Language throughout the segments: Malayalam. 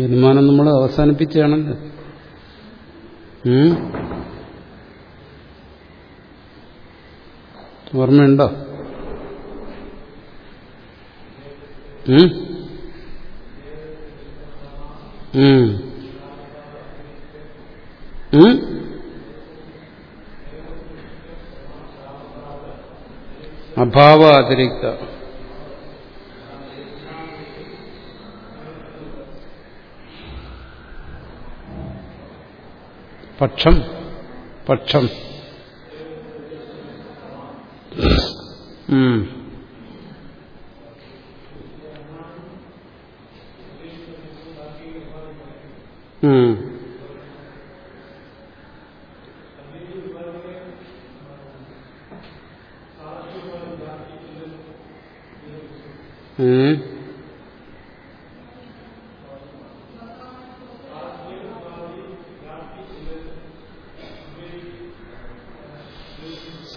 അനുമാനം നമ്മൾ അവസാനിപ്പിച്ചാണല്ലോ? ഓർമ്മയുണ്ടോ? അഭാവ അതിരിക്ത പക്ഷം പക്ഷം.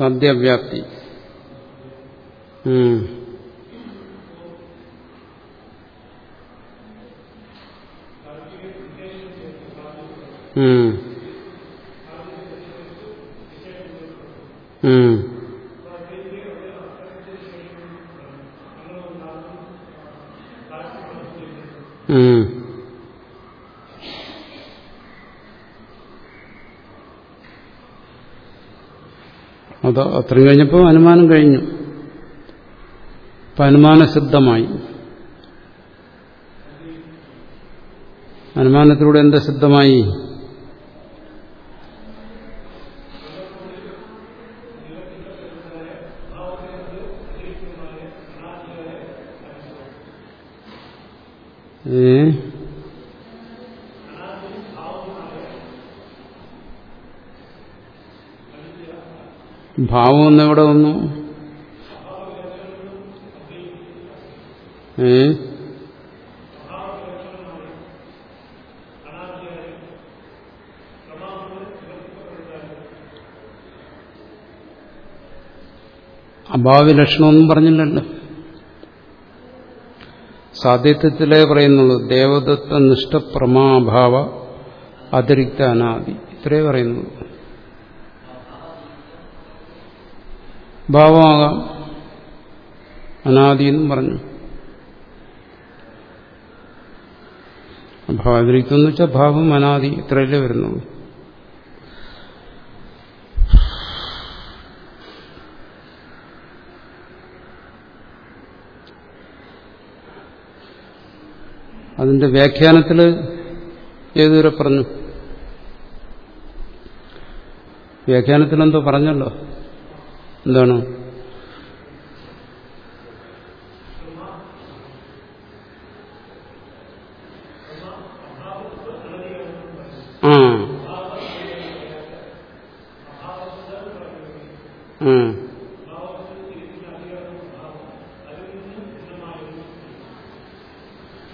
സദ്യവ്യാപ്തി അത് അത്രയും കഴിഞ്ഞപ്പോൾ അനുമാനം കഴിഞ്ഞു. അപ്പം അനുമാനസിദ്ധമായി അനുമാനത്തിലൂടെ എന്താ സിദ്ധമായി ഏ ഭാവം ഒന്നെവിടെ വന്നു? ഏ? അഭാവി ലക്ഷണമൊന്നും പറഞ്ഞില്ലല്ലോ. സാധ്യത്വത്തിലേ പറയുന്നുള്ളൂ. ദേവദത്ത നിഷ്ഠപ്രമാഭാവ അതിരിക്ത അനാദി ഇത്രേ പറയുന്നുള്ളൂ. ഭാവമാകാം. അനാദി എന്നും പറഞ്ഞു. എന്ന് വെച്ചാൽ ഭാവം അനാദി ഇത്രയല്ലേ വരുന്നുള്ളൂ. അതിന്റെ വ്യാഖ്യാനത്തിൽ ഏതുവരെ പറഞ്ഞു? വ്യാഖ്യാനത്തിൽ എന്തോ പറഞ്ഞല്ലോ. എന്താണ്? ആ. ആ.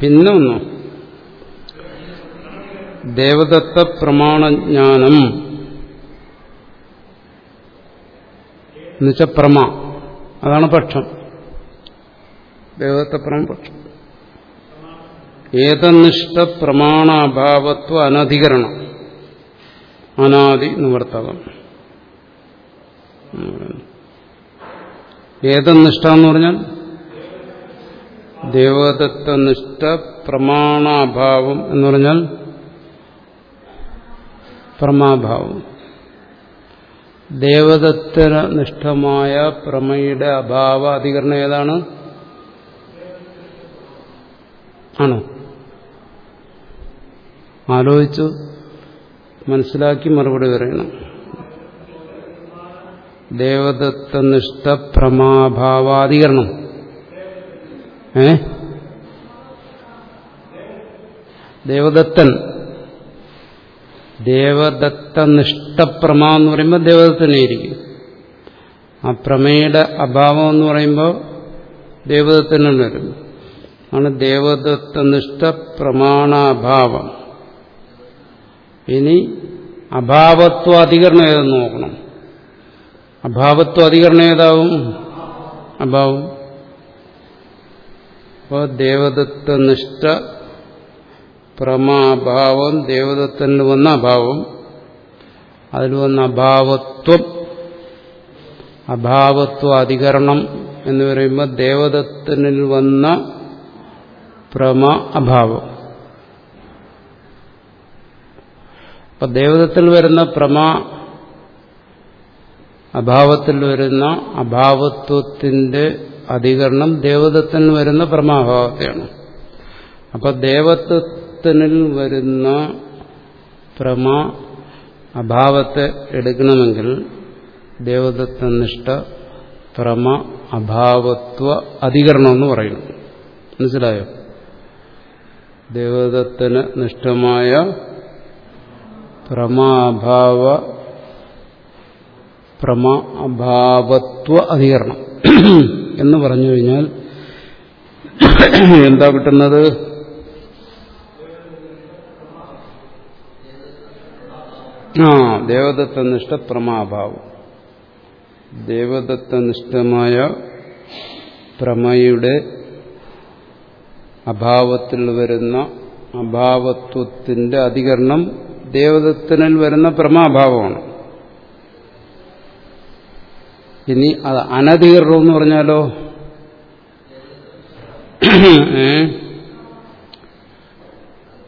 പിന്നെ ഒന്നോ. ദേവദത്ത പ്രമാണജ്ഞാനം. എന്നുവെച്ച പ്രമ അതാണ് പക്ഷം. ദേവദത്ത പ്രമപക്ഷം ഏതനിഷ്ഠ പ്രമാണാഭാവത്വ അനധികരണം. അനാദി നിവർത്തകം. ഏതനിഷ്ഠ എന്ന് പറഞ്ഞാൽ? ദേവദത്തനിഷ്ഠ പ്രമാണാഭാവം എന്ന് പറഞ്ഞാൽ പ്രമാഭാവം. ദേവദത്തനിഷ്ഠമായ പ്രമയുടെ അഭാവ അധികരണം ഏതാണ്? ആണോ? ആലോചിച്ചു മനസ്സിലാക്കി മറുപടി പറയണം. ദേവദത്തനിഷ്ഠ പ്രമാഭാവാധികരണം ഏ? ദേവദത്തൻ ദേവദത്തനിഷ്ഠപ്രമ എന്ന് പറയുമ്പോൾ ദേവദത്തനെ ഇരിക്കും ആ പ്രമേയുടെ അഭാവം എന്ന് പറയുമ്പോൾ ദേവദത്തനും വരും ആണ് ദേവദത്തനിഷ്ഠ പ്രമാണാഭാവം ഇനി അഭാവത്വ അധികരണം ഏതെന്ന് നോക്കണം. അഭാവത്വ അധികരണം ഏതാവും? അഭാവം. അപ്പോൾ ദേവദത്തനിഷ്ഠ പ്രമാഭാവം ദേവതത്തിന് വന്ന അഭാവം. അതിൽ വന്ന അഭാവത്വം അഭാവത്വ അധികരണം എന്ന് പറയുമ്പോൾ ദേവതത്തിനിൽ വന്ന പ്രമ അഭാവം. അപ്പൊ ദേവതത്തിൽ വരുന്ന പ്രമാ അഭാവത്തിൽ വരുന്ന അഭാവത്വത്തിന്റെ അധികരണം ദേവതത്തിൽ വരുന്ന പ്രമാഭാവത്തെയാണ്. അപ്പൊ ദേവത്വത്തിനിൽ വരുന്ന പ്രമ അഭാവത്തെ എടുക്കണമെങ്കിൽ ദേവദത്തനിഷ്ഠ പ്രമ അഭാവത്വ അധികരണം എന്ന് പറയുന്നു. മനസ്സിലായോ? ദേവദത്തന് നിഷ്ഠമായ പ്രമാഭാവ പ്രമ അഭാവത്വ അധികരണം. എന്ന് പറഞ്ഞു കഴിഞ്ഞാൽ എന്താ കിട്ടുന്നത്? ആ. ദേവദത്തനിഷ്ഠ പ്രമാഭാവം ദേവദത്തനിഷ്ഠമായ പ്രമയുടെ അഭാവത്തിൽ വരുന്ന അഭാവത്വത്തിന്റെ അധികരണം ദേവദത്തനിൽ വരുന്ന പ്രമാഭാവമാണ്. ഇനി അത് അനധികരണം എന്ന് പറഞ്ഞാലോ?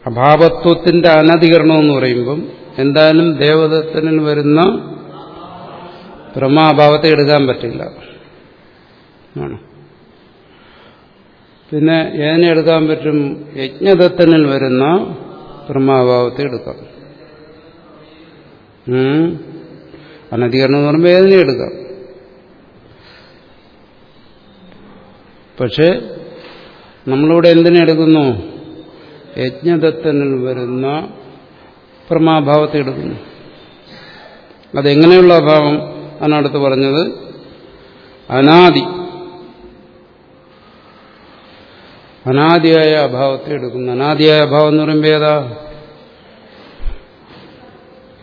അഭാവത്വത്തിന്റെ അനധികരണം എന്ന് പറയുമ്പം എന്തായാലും ദേവദത്തനിൽ വരുന്ന ബ്രഹ്മാഭാവത്തെ എടുക്കാൻ പറ്റില്ല. പിന്നെ ഏനെ എടുക്കാൻ പറ്റും? യജ്ഞദത്തനിൽ വരുന്ന ബ്രഹ്മാഭാവത്തെ എടുക്കാം. അനധികരണം എന്ന് പറയുമ്പോൾ ഏതിനെ എടുക്കാം? പക്ഷെ നമ്മളിവിടെ എന്തിനെടുക്കുന്നു യജ്ഞദത്തനിൽ വരുന്ന പ്രമാഭാവത്തെ എടുക്കുന്നു. അതെങ്ങനെയുള്ള അഭാവം? അതിനടുത്ത് പറഞ്ഞത് അനാദി. അനാദിയായ അഭാവത്തെ എടുക്കുന്നു. അനാദിയായ അഭാവം എന്ന് പറയുമ്പോൾ ഏതാ?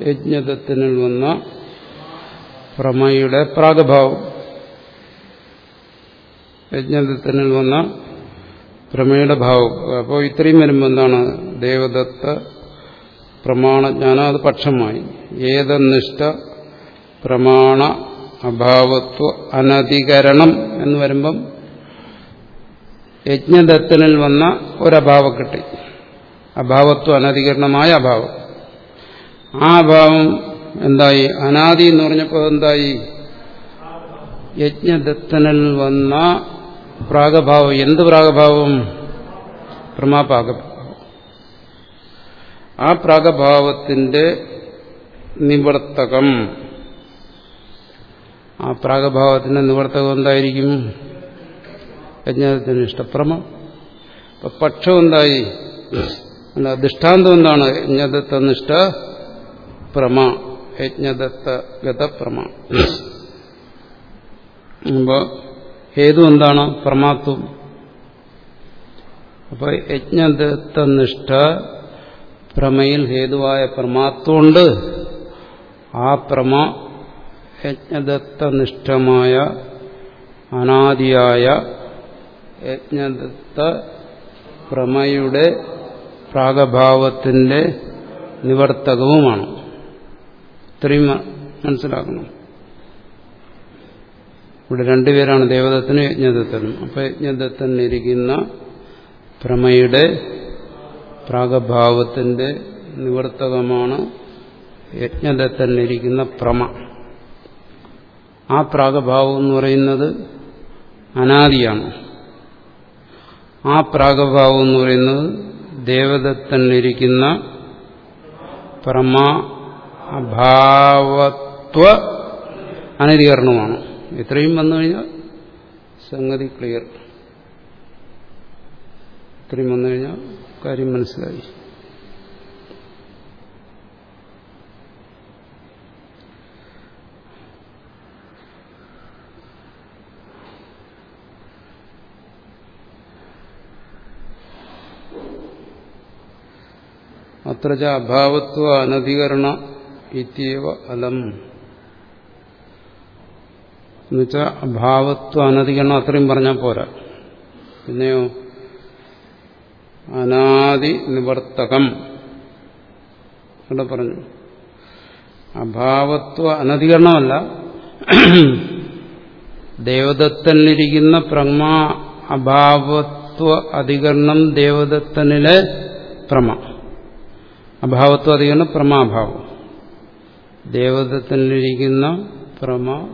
യജ്ഞതത്തിനിൽ വന്ന പ്രമയുടെ പ്രാഗഭാവം. യജ്ഞതത്തിനിൽ വന്ന പ്രമയുടെ ഭാവം. അപ്പോൾ ഇത്രയും വരുമ്പോൾ എന്താണ്? ദേവദത്ത പ്രമാണജ്ഞാനം അത് പക്ഷമായി. ഏതനിഷ്ഠ പ്രമാണ അഭാവത്വ അനധികരണം എന്ന് വരുമ്പം യജ്ഞദത്തനിൽ വന്ന ഒരഭാവം കിട്ടി. അഭാവത്വ അനധികരണമായ അഭാവം. ആ അഭാവം എന്തായി? അനാദി എന്ന് പറഞ്ഞപ്പോൾ എന്തായി യജ്ഞദത്തനിൽ വന്ന പ്രാഗഭാവം. എന്ത് പ്രാഗഭാവം? പ്രമാപാകഭാവം ആ പ്രാഗഭാവത്തിന്റെ നിവർത്തകം. ആ പ്രാഗഭാവത്തിന്റെ നിവർത്തകം എന്തായിരിക്കും? യജ്ഞത്തിന് ഇഷ്ടപ്രമം അപ്പൊ പക്ഷം എന്തായി? അല്ല ദൃഷ്ടാന്തം എന്താണ്? യജ്ഞദത്തനിഷ്ഠ പ്രമ. യജ്ഞദത്ത ഗതപ്രമ. അപ്പോൾ ഹേതു എന്താണ്? പ്രമാത്വം. അപ്പൊ യജ്ഞദത്തനിഷ്ഠ പ്രമയിൽ ഹേതുവായ പ്രമാത്വമുണ്ട്. ആ പ്രമ യജ്ഞദത്തനിഷ്ഠമായ അനാദിയായ യജ്ഞദത്ത പ്രമയുടെ പ്രാഗഭാവത്തിന്റെ നിവർത്തകവുമാണ്. ഇത്രയും മനസ്സിലാക്കണം. ഇവിടെ രണ്ടുപേരാണ് ദേവദത്തനും യജ്ഞദത്തനും. അപ്പൊ യജ്ഞദത്തനിരിക്കുന്ന പ്രമയുടെ പ്രാഗഭാവത്തിന്റെ നിവർത്തകമാണ് യജ്ഞദത്തനിരിക്കുന്ന പ്രമ. ആ പ്രാഗഭാവം എന്ന് പറയുന്നത് അനാദിയാണ്. ആ പ്രാഗഭാവം എന്ന് പറയുന്നത് ദേവതത്തന്നിരിക്കുന്ന പ്രമാഭാവത്വ അനധികരണമാണ്. ഇത്രയും വന്നു കഴിഞ്ഞാൽ സംഗതി ക്ലിയർ ഇത്രയും വന്നു കഴിഞ്ഞാൽ കാര്യം മനസ്സിലായി. അത്ര അഭാവത്വ അനധികരണ ഇത്യവ അലം. എന്നുവെച്ചാൽ അഭാവത്വ അനധികരണം അത്രയും പറഞ്ഞാൽ പോരാ. പിന്നെയോ അനാദി നിവർത്തകം ഇവിടെ പറഞ്ഞു. അഭാവത്വ അനധികരണമല്ല. ദേവദത്തനിലിരിക്കുന്ന പ്രമ അഭാവത്വ അധികരണം ദേവദത്തനിലെ പ്രമ. അഭാവത്വ അധികരണം പ്രമാഭാവം. ദേവദത്തനിലിരിക്കുന്ന പ്രമ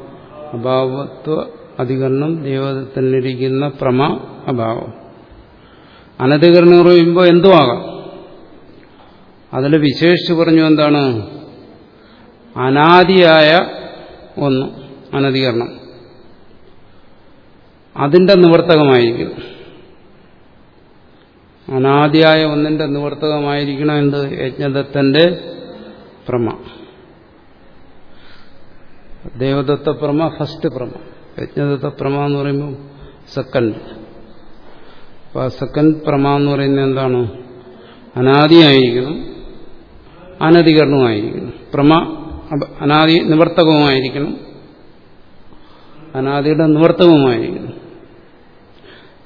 അഭാവത്വ അധികരണം ദേവദത്തനിലിരിക്കുന്ന പ്രമ അഭാവം. അനധികരണം പറയുമ്പോൾ എന്തോ ആകാം അതിൽ വിശേഷിച്ച് പറഞ്ഞു എന്താണ്? അനാദിയായ ഒന്ന് അനധികരണം. അതിന്റെ നിവർത്തകമായിരിക്കും. അനാദിയായ ഒന്നിന്റെ നിവർത്തകമായിരിക്കണം എന്ത് യജ്ഞദത്തന്റെ പ്രമ. ദേവദത്ത പ്രമ ഫസ്റ്റ് പ്രമ. യജ്ഞദത്ത പ്രമ എന്ന് പറയുമ്പോൾ സെക്കൻഡ് അപ്പൊ ആ സെക്കൻഡ് പ്രമാ എന്ന് പറയുന്നത് എന്താണ്? അനാദിയായിരിക്കണം അനധികരണവുമായിരിക്കണം പ്രമ അനാദി നിവർത്തകവുമായിരിക്കണം അനാദിയുടെ നിവർത്തകവുമായിരിക്കണം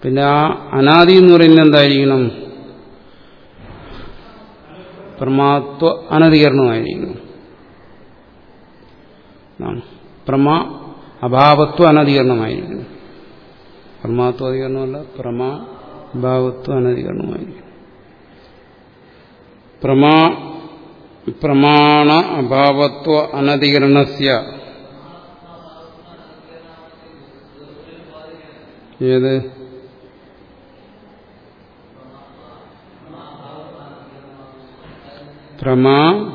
പിന്നെ ആ അനാദി എന്ന് പറയുന്നത് എന്തായിരിക്കണം? പ്രമാത്വ അനധികരണമായിരിക്കണം പ്രമ അഭാവത്വ അനധികരണമായിരിക്കണം പ്രമാത്വ അധികരണമല്ല പ്രമ അഭാവത്വ അനധികരണമായിരിക്കും. പ്രമാ പ്രമാണ അഭാവത്വ അനധികരണസ്യ. ഏത്? പ്രമാ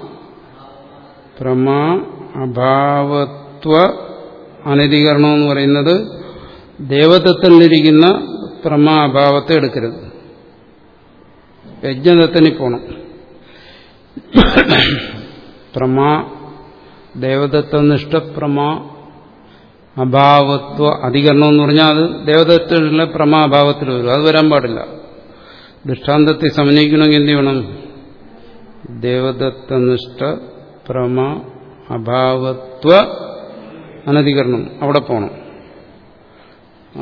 പ്രമാ അഭാവത്വ അനധികരണം എന്ന് പറയുന്നത് ദേവതത്വത്തിലിരിക്കുന്ന പ്രമാ അഭാവത്തെ എടുക്കരുത്. യജ്ഞദത്തനി പോണം. പ്രമാ ദേവദത്തനിഷ്ഠ പ്രമാ അഭാവത്വ അധികരണം എന്ന് പറഞ്ഞാൽ അത് ദേവദത്തിലെ പ്രമാഭാവത്തിൽ വരും. അത് വരാൻ പാടില്ല. ദൃഷ്ടാന്തത്തെ സമന്വയിക്കണമെങ്കിൽ എന്ത് ചെയ്യണം? ദേവദത്തനിഷ്ഠ പ്രമ അഭാവത്വ അനധികരണം. അവിടെ പോകണം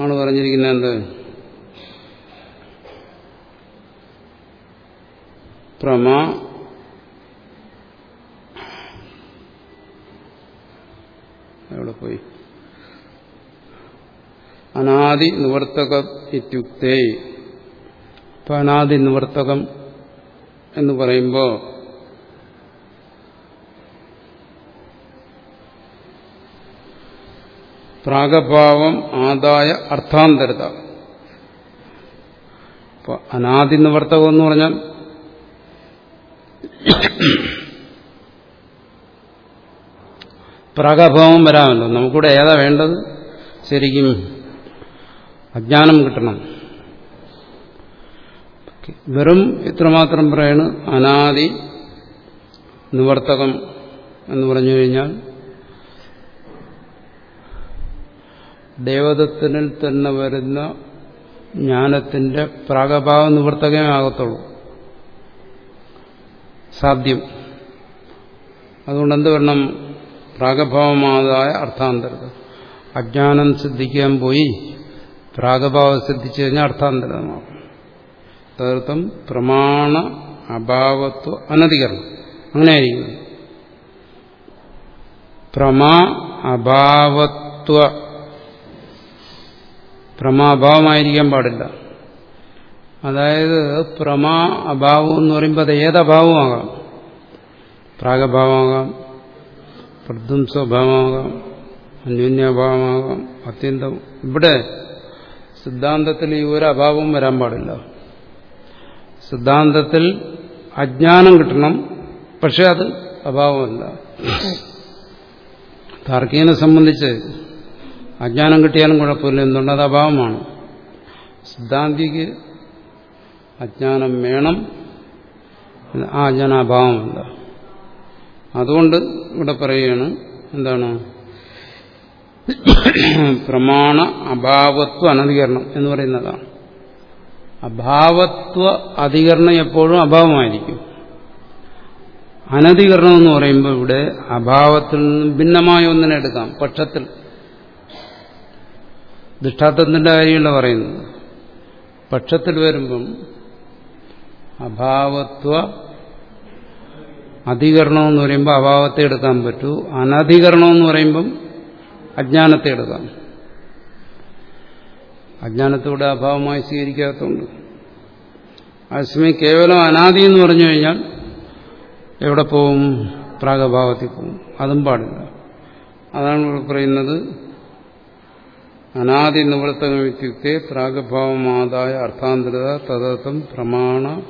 ആണ് പറഞ്ഞിരിക്കുന്നത് എന്ത്? പ്രമ എവിടെ പോയി? അനാദി നിവർത്തക ഇത്യുക്തേ. ഇപ്പൊ അനാദി നിവർത്തകം എന്ന് പറയുമ്പോൾ പ്രാഗഭാവം ആദായ അർത്ഥാന്തരത. അനാദി നിവർത്തകം എന്ന് പറഞ്ഞാൽ പ്രാഗഭാവം വരാമല്ലോ. നമുക്കിവിടെ ഏതാ വേണ്ടത്? ശരിക്കും അജ്ഞാനം കിട്ടണം. വെറും ഇത്രമാത്രം പറയണ്. അനാദി നിവർത്തകം എന്ന് പറഞ്ഞു കഴിഞ്ഞാൽ ദേവതത്തിനിൽ തന്നെ വരുന്ന ജ്ഞാനത്തിന്റെ പ്രാഗഭാവ നിവർത്തകമേ ആകത്തുള്ളൂ. സാധ്യം. അതുകൊണ്ട് എന്ത് വരണം? പ്രാഗഭാവമാതായ അർത്ഥാന്തരത. അജ്ഞാനം സിദ്ധിക്കാൻ പോയി പ്രാഗഭാവം സിദ്ധിച്ചു കഴിഞ്ഞാൽ അർത്ഥാന്തരമാകും തദർത്ഥം പ്രമാണ അഭാവത്വ അനധികരണം. അങ്ങനെയായിരിക്കും. പ്രമാ അഭാവത്വ. പ്രമാഭാവമായിരിക്കാൻ പാടില്ല. അതായത് പ്രമാ അഭാവം എന്ന് പറയുമ്പോൾ അത് ഏതഭാവമാകാം പ്രാഗഭാവമാകാം പ്രധ്വംസഭാവമാകാം അന്യോന്യഭാവമാകാം അത്യന്തം. ഇവിടെ സിദ്ധാന്തത്തിൽ ഈ ഒരു അഭാവവും വരാൻ പാടില്ല. സിദ്ധാന്തത്തിൽ അജ്ഞാനം കിട്ടണം പക്ഷെ അത് അഭാവമല്ല. താർക്കികനെ സംബന്ധിച്ച് അജ്ഞാനം കിട്ടിയാലും കുഴപ്പമില്ല എന്തുകൊണ്ട് അത് അഭാവമാണ്? സിദ്ധാന്തിക്ക് അജ്ഞാനം വേണം. ആ അജ്ഞാനം അഭാവമല്ല അതുകൊണ്ട് ഇവിടെ പറയുകയാണ് എന്താണ്? പ്രമാണ അഭാവത്വ അനധികരണം എന്ന് പറയുന്നതാണ്. അഭാവത്വ അധികരണം എപ്പോഴും അഭാവമായിരിക്കും. അനധികരണം എന്ന് പറയുമ്പോൾ ഇവിടെ അഭാവത്തിൽ നിന്നും ഭിന്നമായ ഒന്നിനെ എടുക്കാം. പക്ഷത്തിൽ. ദൃഷ്ടാന്തത്തിന്റെ കാര്യമല്ല പറയുന്നത്. പക്ഷത്തിൽ വരുമ്പം അഭാവത്വ അധികരണം എന്ന് പറയുമ്പോൾ അഭാവത്തെ എടുക്കാൻ പറ്റൂ. അനധികരണം എന്ന് പറയുമ്പം അജ്ഞാനത്തെ എടുക്കാം. അജ്ഞാനത്തോടെ അഭാവമായി സ്വീകരിക്കാത്തതുകൊണ്ട്. അതേസമയം കേവലം അനാദി എന്ന് പറഞ്ഞു കഴിഞ്ഞാൽ എവിടെ പോവും? പ്രാഗഭാവത്തിൽ പോവും. അതും പാടില്ല. അതാണ് ഇവിടെ പറയുന്നത്. അനാദി നിവൃത്തമിത്യുക്തെ പ്രാഗഭാവമാതായ അർത്ഥാന്തരത തദർത്ഥം പ്രമാണ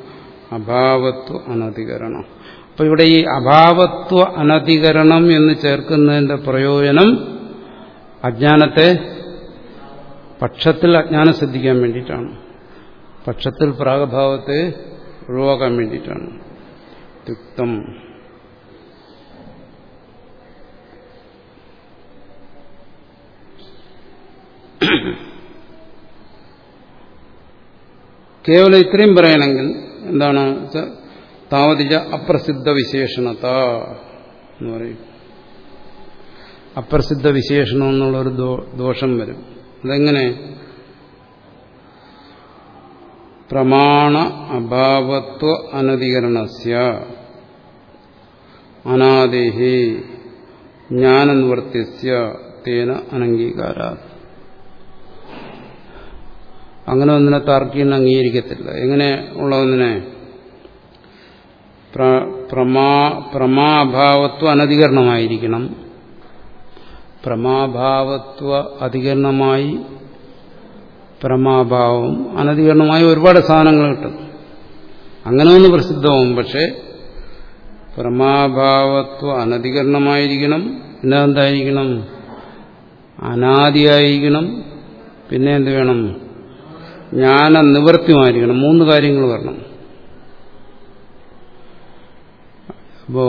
അഭാവത്വ അനധികരണം. അപ്പൊ ഇവിടെ ഈ അഭാവത്വ അനധികരണം എന്ന് ചേർക്കുന്നതിന്റെ പ്രയോജനം അജ്ഞാനത്തെ പക്ഷത്തിൽ അജ്ഞാനം സിദ്ധിക്കാൻ വേണ്ടിയിട്ടാണ്. പക്ഷത്തിൽ പ്രാഗഭാവത്തെ ഒഴിവാക്കാൻ വേണ്ടിയിട്ടാണ്. യുക്തം കേവലം ഇത്രയും പറയണമെങ്കിൽ എന്താണ്? താവതിജ അപ്രസിദ്ധ വിശേഷണത എന്ന് പറയും. അപ്രസിദ്ധ വിശേഷണം എന്നുള്ളൊരു ദോഷം വരും. അതെങ്ങനെ? പ്രമാണ അഭാവത്വ അനധികരണസ്യ. അനാദേഹി ജ്ഞാനനിവർത്തിസ്യ. തേന അനംഗീകാര അങ്ങനെ ഒന്നിനെ താർക്കിന്ന് അംഗീകരിക്കത്തില്ല. എങ്ങനെ ഉള്ള ഒന്നിനെ? പ്രമാഭാവത്വ അനധികരണമായിരിക്കണം. പ്രമാഭാവത്വ അധികരണമായി പ്രമാഭാവം അനധികരണമായി ഒരുപാട് സാധനങ്ങൾ കിട്ടും. അങ്ങനെ ഒന്ന് പ്രസിദ്ധവും. പക്ഷേ പ്രമാഭാവത്വ അനധികരണമായിരിക്കണം. പിന്നെ എന്തായിരിക്കണം അനാദിയായിരിക്കണം. പിന്നെ എന്ത് വേണം? ജ്ഞാന നിവൃത്തിമായിരിക്കണം. മൂന്ന് കാര്യങ്ങൾ വരണം. അപ്പോ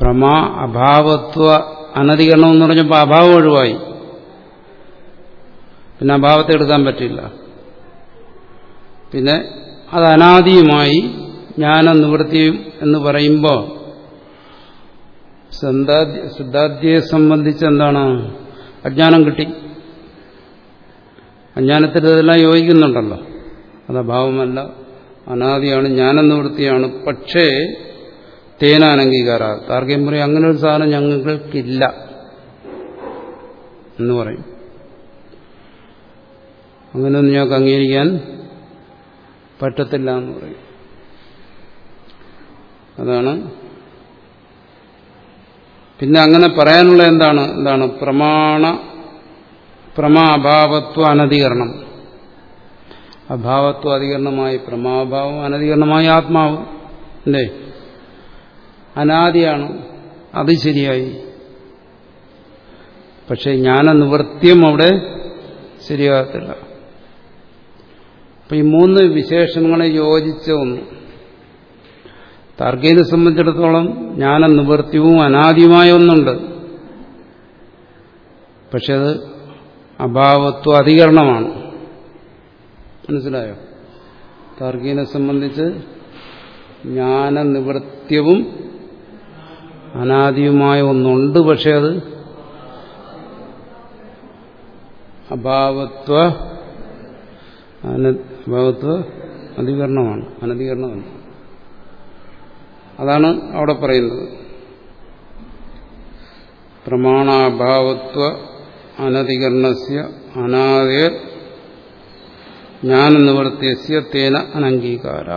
പ്രമാ അഭാവത്വ അനധികരണം എന്ന് പറഞ്ഞപ്പോൾ അഭാവം ഒഴിവായി. പിന്നെ അഭാവത്തെ എടുക്കാൻ പറ്റില്ല. പിന്നെ അത് അനാദിയുമായി ജ്ഞാന നിവൃത്തിയും എന്ന് പറയുമ്പോൾ സിദ്ധാദ്യയെ സംബന്ധിച്ച് എന്താണ്? അജ്ഞാനം കിട്ടി. അജ്ഞാനത്തിൽ ഇതെല്ലാം യോജിക്കുന്നുണ്ടല്ലോ. അത് അഭാവമല്ല അനാദിയാണ് ജ്ഞാനനിവൃത്തിയാണ്. പക്ഷേ തേനാനംഗീകാര. താർഗ്യം പറയും അങ്ങനെ ഒരു സാധനം ഞങ്ങൾക്കില്ല. എന്ന് പറയും. അങ്ങനെയൊന്നും ഞങ്ങൾക്ക് അംഗീകരിക്കാൻ പറ്റത്തില്ല എന്ന് പറയും. അതാണ്. പിന്നെ അങ്ങനെ പറയാനുള്ള എന്താണ്? എന്താണ്? പ്രമാണ പ്രമാഭാവത്വ അനധികരണം. അഭാവത്വ അധികരണമായി പ്രമാഭാവം അനധികരണമായി ആത്മാവ്. അല്ലേ? അനാദിയാണ്. അത് ശരിയായി. പക്ഷെ ജ്ഞാനനിവൃത്യം അവിടെ ശരിയാകത്തില്ല. അപ്പൊ ഈ മൂന്ന് വിശേഷങ്ങളെ യോജിച്ച ഒന്ന്. താർഗീനെ സംബന്ധിച്ചിടത്തോളം ജ്ഞാനനിവൃത്യവും അനാദിയുമായ ഒന്നുണ്ട്. പക്ഷെ അത് അഭാവത്വ അധികരണമാണ്. മനസ്സിലായോ? താർക്കീനെ സംബന്ധിച്ച് ജ്ഞാനനിവൃത്യവും അനാദിയുമായ ഒന്നുണ്ട് പക്ഷെ അത് അഭാവത്വ അഭാവത്വ അധികരണമാണ്. അനധികരണമല്ല. അതാണ് അവിടെ പറയുന്നത്. പ്രമാണാഭാവത്വ അനധികരണസ്യ അനാദയ ജ്ഞാനനിവൃത്തിയസ്യ തേന അനംഗീകാര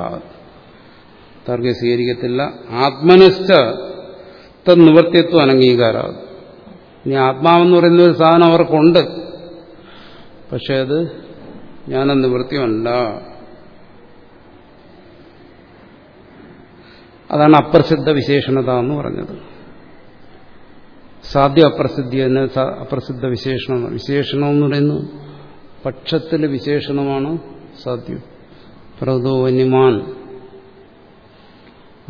തർക്ക സ്വീകരിക്കത്തില്ല. ആത്മനശ്ച തന്നിവൃത്തിത്വം അനംഗീകാര ഇനി ആത്മാവെന്ന് പറയുന്ന ഒരു സാധനം അവർക്കുണ്ട്. പക്ഷെ അത് ജ്ഞാനനിവൃത്തിയല്ല അതാണ് അപ്രസിദ്ധ വിശേഷണത എന്ന് പറഞ്ഞത്. സാധ്യ അപ്രസിദ്ധി തന്നെ അപ്രസിദ്ധ വിശേഷണം വിശേഷണം എന്ന് പറയുന്നു. പക്ഷത്തിലെ വിശേഷണമാണ് സാധ്യം. പ്രതോ വന്യമാൻ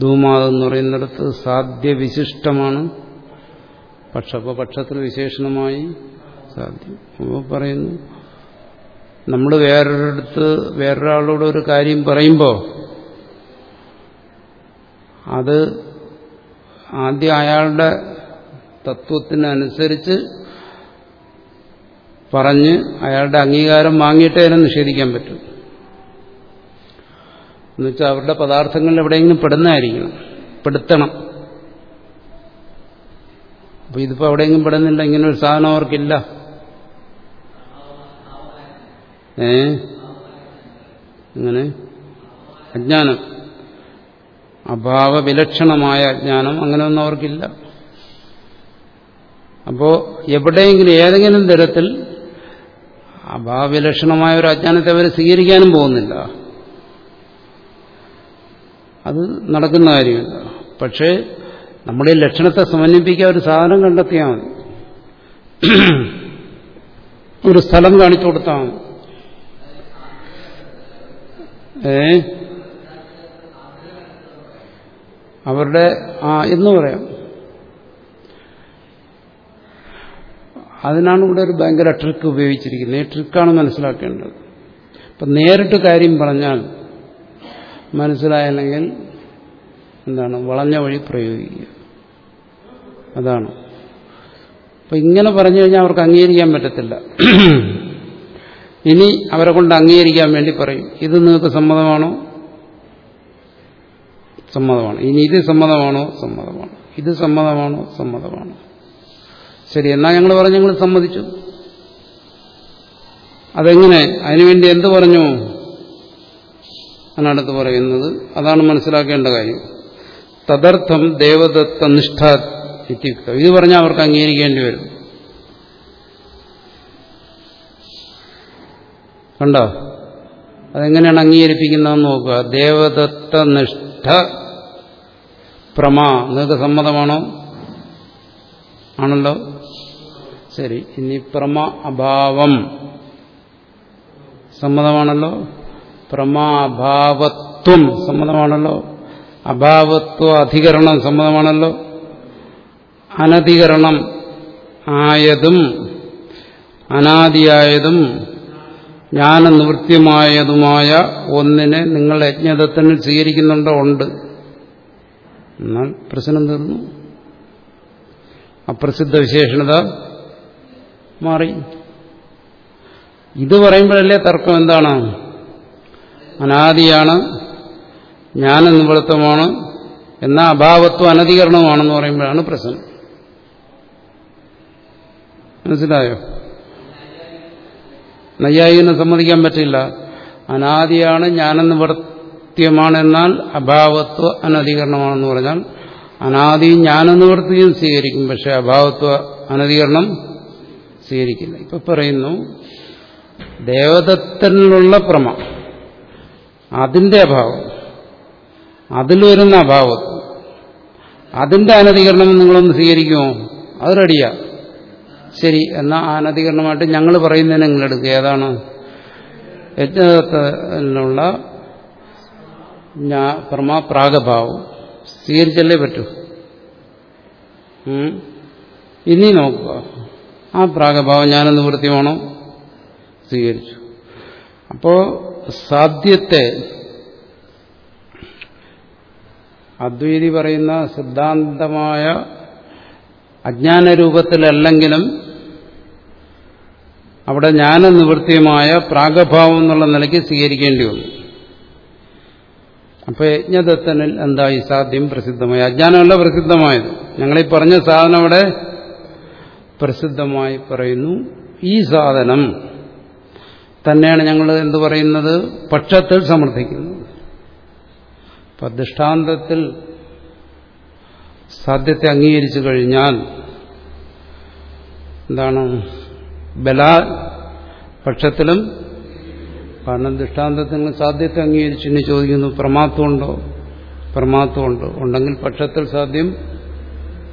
ധൂമാതെന്ന് പറയുന്നിടത്ത് സാധ്യവിശിഷ്ടമാണ് പക്ഷ അപ്പോൾ പക്ഷത്തിൽ വിശേഷണമായി സാധ്യം. അപ്പോൾ പറയുന്നു നമ്മൾ വേറൊരിടത്ത് വേറൊരാളോട് ഒരു കാര്യം പറയുമ്പോൾ അത് ആദ്യം അയാളുടെ തത്വത്തിനനുസരിച്ച് പറഞ്ഞ് അയാളുടെ അംഗീകാരം വാങ്ങിയിട്ടേ അതിനെ നിഷേധിക്കാൻ പറ്റും. എന്നുവെച്ചാൽ അവരുടെ പദാർത്ഥങ്ങളിൽ എവിടെയെങ്കിലും പെടുന്നതായിരിക്കണം. പെടുത്തണം. അപ്പൊ ഇതിപ്പോ എവിടെയെങ്കിലും പെടുന്നില്ല ഇങ്ങനെ ഒരു സാധനം അവർക്കില്ല. ഏ? അങ്ങനെ അജ്ഞാനം. അഭാവവിലക്ഷണമായ അജ്ഞാനം അങ്ങനെയൊന്നും അവർക്കില്ല. അപ്പോ എവിടെയെങ്കിലും ഏതെങ്കിലും തരത്തിൽ അഭാവ്യലക്ഷണമായ ഒരു അജ്ഞാനത്തെ അവർ സ്വീകരിക്കാനും പോകുന്നില്ല. അത് നടക്കുന്ന കാര്യമില്ല. പക്ഷേ നമ്മുടെ ലക്ഷണത്തെ സമന്വയിപ്പിക്കാൻ ഒരു സാധനം കണ്ടെത്തിയാൽ മതി. ഒരു സ്ഥലം കാണിച്ചു കൊടുത്താൽ മതി. ഏ? അവരുടെ ആ എന്ന് പറയാം. അതിനാണ് ഇവിടെ ഒരു ഭയങ്കര ട്രിക്ക് ഉപയോഗിച്ചിരിക്കുന്നത്. ഈ ട്രിക്കാണ് മനസ്സിലാക്കേണ്ടത്. അപ്പം നേരിട്ട് കാര്യം പറഞ്ഞാൽ മനസ്സിലായല്ലെങ്കിൽ എന്താണ്? വളഞ്ഞ വഴി പ്രയോഗിക്കുക. അതാണ്. അപ്പം ഇങ്ങനെ പറഞ്ഞു കഴിഞ്ഞാൽ അവർക്ക് അംഗീകരിക്കാൻ പറ്റത്തില്ല. ഇനി അവരെ കൊണ്ട് അംഗീകരിക്കാൻ വേണ്ടി പറയും. ഇത് നിങ്ങൾക്ക് സമ്മതമാണോ? സമ്മതമാണ്. ഇനി ഇത് സമ്മതമാണോ? സമ്മതമാണ്. ഇത് സമ്മതമാണോ? സമ്മതമാണോ. ശരി എന്നാ ഞങ്ങൾ പറഞ്ഞു ഞങ്ങൾ സമ്മതിച്ചു. അതെങ്ങനെ? അതിനുവേണ്ടി എന്ത് പറഞ്ഞു? അതിനടുത്ത് പറയുന്നത്. അതാണ് മനസ്സിലാക്കേണ്ട കാര്യം. തദർത്ഥം ദേവദത്ത നിഷ്ഠ ഇത്യുക്തം. ഇത് പറഞ്ഞാൽ അവർക്ക് അംഗീകരിക്കേണ്ടി വരും. കണ്ടോ? അതെങ്ങനെയാണ് അംഗീകരിപ്പിക്കുന്നതെന്ന് നോക്കുക. ദേവദത്ത നിഷ്ഠ പ്രമാ. നിങ്ങൾക്ക് സമ്മതമാണോ? ആണല്ലോ. ശരി ഇനി പ്രമ അഭാവം സമ്മതമാണല്ലോ? പ്രമാഭാവത്വം സമ്മതമാണല്ലോ? അഭാവത്വ അധികരണം സമ്മതമാണല്ലോ? അനധികരണം ആയതും അനാദിയായതും ജ്ഞാനനിവൃത്തിയമായതുമായ ഒന്നിനെ നിങ്ങൾ യജ്ഞതത്തിന് സ്വീകരിക്കുന്നുണ്ടോ? ഉണ്ട്. എന്നാൽ പ്രശ്നം തീർന്നു. അപ്രസിദ്ധ വിശേഷണത മാറി. ഇത് പറയുമ്പോഴല്ലേ തർക്കം എന്താണ്? അനാദിയാണ് ജ്ഞാനനിവൃത്തമാണ് എന്നാൽ അഭാവത്വം അനധികരണമാണെന്ന് പറയുമ്പോഴാണ് പ്രശ്നം. മനസ്സിലായോ? നയ്യായിനെ സമ്മതിക്കാൻ പറ്റില്ല. അനാദിയാണ് ജ്ഞാനനിവൃത്യമാണ് എന്നാൽ അഭാവത്വ അനധികരണമാണെന്ന് പറഞ്ഞാൽ അനാദിയും ജ്ഞാനനിവൃത്തിയും സ്വീകരിക്കും പക്ഷെ അഭാവത്വ അനധികരണം സ്വീകരിക്കില്ല ഇപ്പൊ പറയുന്നു ദേവതത്തിനുള്ള പ്രമ അതിന്റെ അഭാവം അതിൽ വരുന്ന അഭാവത്വം അതിന്റെ അനധികരണം നിങ്ങളൊന്ന് സ്വീകരിക്കുമോ? അത് റെഡിയാ. ശരി എന്നാൽ അനധികരണമായിട്ട് ഞങ്ങൾ പറയുന്നതിന് നിങ്ങൾ എടുക്കുക ഏതാണ്? യജ്ഞത്തിനുള്ള പ്രമാ പ്രാഗഭാവം. സ്വീകരിച്ചല്ലേ പറ്റൂ. ഇനി നോക്കുക. ആ പ്രാഗഭാവം ഞാൻ നിവൃത്തിയാണോ സ്വീകരിച്ചു. അപ്പോ സാധ്യത്തെ അദ്വൈതി പറയുന്ന സിദ്ധാന്തമായ അജ്ഞാനരൂപത്തിലല്ലെങ്കിലും അവിടെ ജ്ഞാനനിവൃത്തിയുമായ പ്രാഗഭാവം എന്നുള്ള നിലയ്ക്ക് സ്വീകരിക്കേണ്ടി വന്നു. അപ്പൊ യജ്ഞദത്തനിൽ എന്തായി സാധ്യം പ്രസിദ്ധമായി? അജ്ഞാനമല്ല പ്രസിദ്ധമായത്. ഞങ്ങളീ പറഞ്ഞ സാധനം അവിടെ പ്രസിദ്ധമായി പറയുന്നു ഈ സാധനം തന്നെയാണ് ഞങ്ങൾ എന്ത് പറയുന്നത്? പക്ഷത്തിൽ സമർത്ഥിക്കുന്നത് അപ്പൊ ദൃഷ്ടാന്തത്തിൽ അംഗീകരിച്ചു കഴിഞ്ഞാൽ എന്താണ്? ബലാ പക്ഷത്തിലും കാരണം ദൃഷ്ടാന്തത്തിൽ സാധ്യത്തെ അംഗീകരിച്ചു ചോദിക്കുന്നു. പ്രമാത്വമുണ്ടോ? പ്രമാത്വമുണ്ടോ. ഉണ്ടെങ്കിൽ പക്ഷത്തിൽ സാധ്യം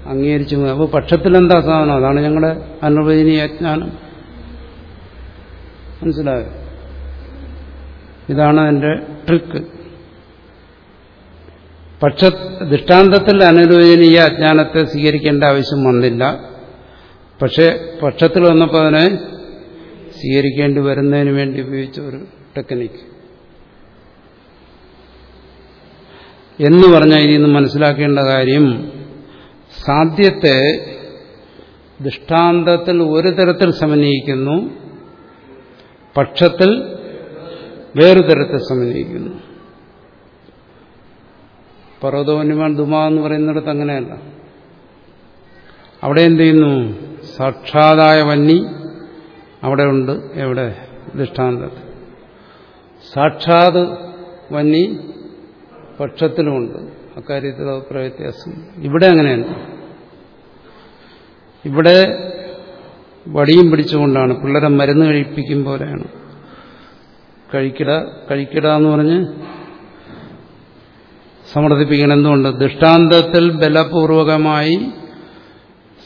അംഗീകരിച്ചു അപ്പോൾ പക്ഷത്തിൽ എന്താ സാധനം? അതാണ് ഞങ്ങളുടെ അനുവചനീയ ജ്ഞാനം. മനസ്സിലായോ? ഇതാണ് അതിന്റെ ട്രിക്ക് പക്ഷ ദൃഷ്ടാന്തത്തിൽ അനുരോചനീയ അജ്ഞാനത്തെ സ്വീകരിക്കേണ്ട ആവശ്യം വന്നില്ല. പക്ഷേ പക്ഷത്തിൽ വന്നപ്പോൾ അതിനെ സ്വീകരിക്കേണ്ടി വരുന്നതിന് വേണ്ടി ഉപയോഗിച്ച ഒരു ടെക്നിക്ക് എന്ന് പറഞ്ഞാൽ ഇതിൽ നിന്ന് മനസ്സിലാക്കേണ്ട കാര്യം സാധ്യത്തെ ദൃഷ്ടാന്തത്തിൽ ഒരു തരത്തിൽ സമന്വയിക്കുന്നു പക്ഷത്തിൽ വേറൊരു തരത്തിൽ സമന്വയിക്കുന്നു. പർവതോന്യമാൻ ദുമാ എന്ന് പറയുന്നിടത്ത് അങ്ങനെയല്ല. അവിടെ എന്ത് ചെയ്യുന്നു? സാക്ഷാതായ വന്നി അവിടെ ഉണ്ട് എവിടെ? ദൃഷ്ടാന്തത്തിൽ. സാക്ഷാത് വന്നി പക്ഷത്തിലുമുണ്ട് അക്കാര്യത്തിൽ അഭിപ്രായ വ്യത്യാസം ഇവിടെ അങ്ങനെയല്ല. ഇവിടെ വടിയും പിടിച്ചുകൊണ്ടാണ്. പിള്ളേരെ മരുന്ന് കഴിപ്പിക്കും പോലെയാണ്. കഴിക്കട കഴിക്കട എന്ന് പറഞ്ഞ് സമർത്ഥിപ്പിക്കണം. എന്തുകൊണ്ട്? ദൃഷ്ടാന്തത്തിൽ ബലപൂർവകമായി